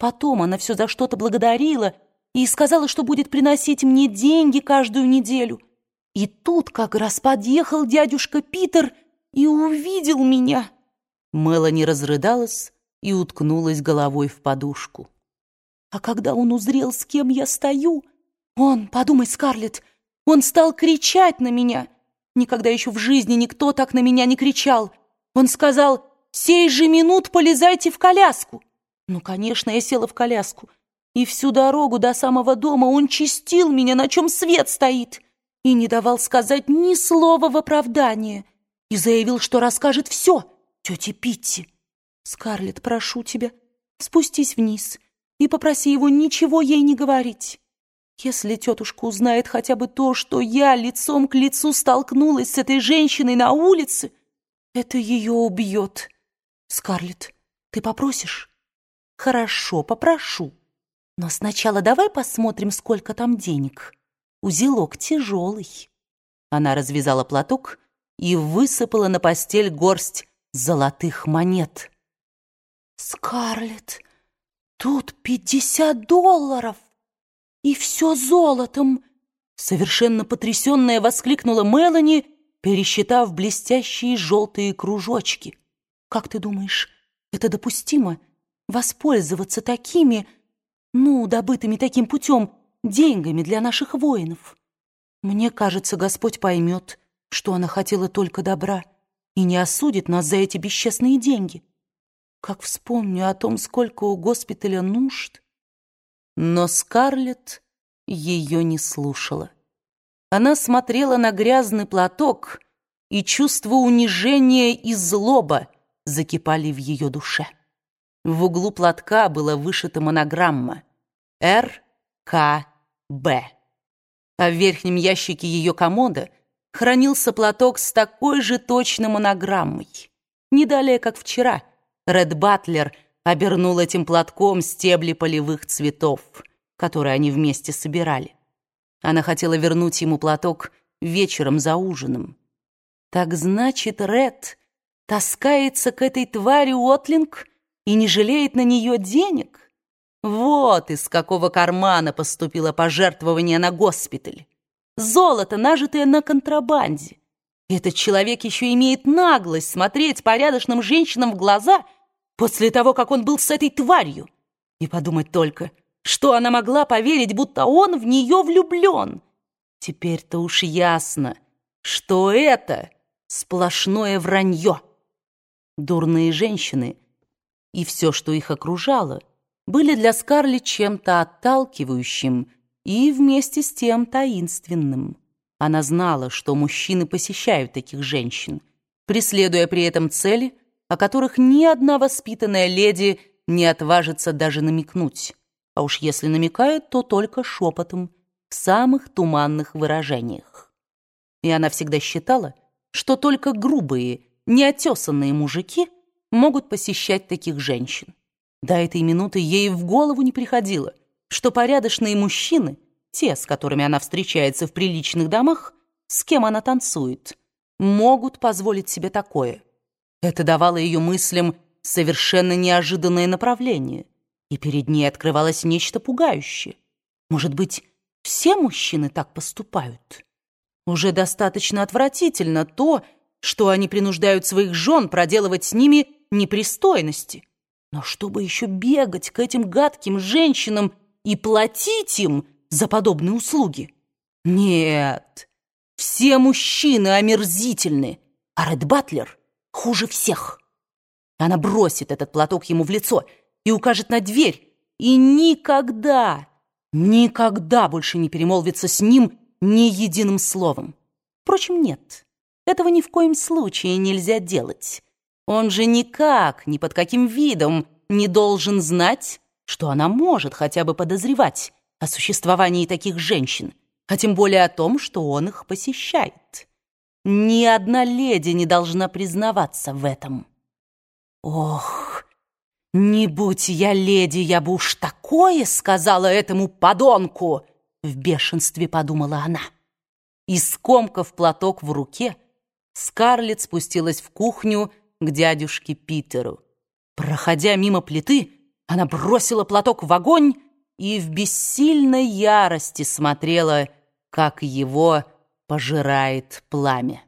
Потом она все за что-то благодарила и сказала, что будет приносить мне деньги каждую неделю. И тут как раз подъехал дядюшка Питер и увидел меня. Мелани разрыдалась и уткнулась головой в подушку. А когда он узрел, с кем я стою, он, подумай, Скарлетт, он стал кричать на меня. Никогда еще в жизни никто так на меня не кричал. Он сказал, «Сей же минут полезайте в коляску». Ну, конечно, я села в коляску. И всю дорогу до самого дома он чистил меня, на чем свет стоит, и не давал сказать ни слова в оправдание, и заявил, что расскажет все тете Питти. Скарлетт, прошу тебя, спустись вниз и попроси его ничего ей не говорить. Если тетушка узнает хотя бы то, что я лицом к лицу столкнулась с этой женщиной на улице, это ее убьет. Скарлетт, ты попросишь? Хорошо, попрошу. Но сначала давай посмотрим, сколько там денег. Узелок тяжелый. Она развязала платок и высыпала на постель горсть золотых монет. Скарлетт, тут пятьдесят долларов! И все золотом!» Совершенно потрясенная воскликнула Мелани, пересчитав блестящие желтые кружочки. «Как ты думаешь, это допустимо? Воспользоваться такими, ну, добытыми таким путем, деньгами для наших воинов? Мне кажется, Господь поймет, что она хотела только добра и не осудит нас за эти бесчестные деньги. Как вспомню о том, сколько у госпиталя нужд...» Но Скарлетт ее не слушала. Она смотрела на грязный платок, и чувство унижения и злоба закипали в ее душе. В углу платка была вышита монограмма «РКБ», а в верхнем ящике ее комода хранился платок с такой же точной монограммой. Не далее, как вчера, Ред Батлер — обернул этим платком стебли полевых цветов, которые они вместе собирали. Она хотела вернуть ему платок вечером за ужином. Так значит, Ред таскается к этой твари Уотлинг и не жалеет на нее денег? Вот из какого кармана поступило пожертвование на госпиталь. Золото, нажитое на контрабанде. Этот человек еще имеет наглость смотреть порядочным женщинам в глаза — после того, как он был с этой тварью. И подумать только, что она могла поверить, будто он в нее влюблен. Теперь-то уж ясно, что это сплошное вранье. Дурные женщины и все, что их окружало, были для Скарлетт чем-то отталкивающим и вместе с тем таинственным. Она знала, что мужчины посещают таких женщин, преследуя при этом цели, о которых ни одна воспитанная леди не отважится даже намекнуть. А уж если намекает, то только шепотом, в самых туманных выражениях. И она всегда считала, что только грубые, неотесанные мужики могут посещать таких женщин. До этой минуты ей в голову не приходило, что порядочные мужчины, те, с которыми она встречается в приличных домах, с кем она танцует, могут позволить себе такое – это давало ее мыслям совершенно неожиданное направление, и перед ней открывалось нечто пугающее. Может быть, все мужчины так поступают? Уже достаточно отвратительно то, что они принуждают своих жен проделывать с ними непристойности. Но чтобы еще бегать к этим гадким женщинам и платить им за подобные услуги? Нет, все мужчины омерзительны, а Ред Батлер — хуже всех. Она бросит этот платок ему в лицо и укажет на дверь, и никогда, никогда больше не перемолвится с ним ни единым словом. Впрочем, нет, этого ни в коем случае нельзя делать. Он же никак, ни под каким видом не должен знать, что она может хотя бы подозревать о существовании таких женщин, а тем более о том, что он их посещает. Ни одна леди не должна признаваться в этом. Ох, не будь я леди, я бы уж такое сказала этому подонку, в бешенстве подумала она. И скомкав платок в руке, Скарлетт спустилась в кухню к дядюшке Питеру. Проходя мимо плиты, Она бросила платок в огонь и в бессильной ярости смотрела, как его пожирает пламя.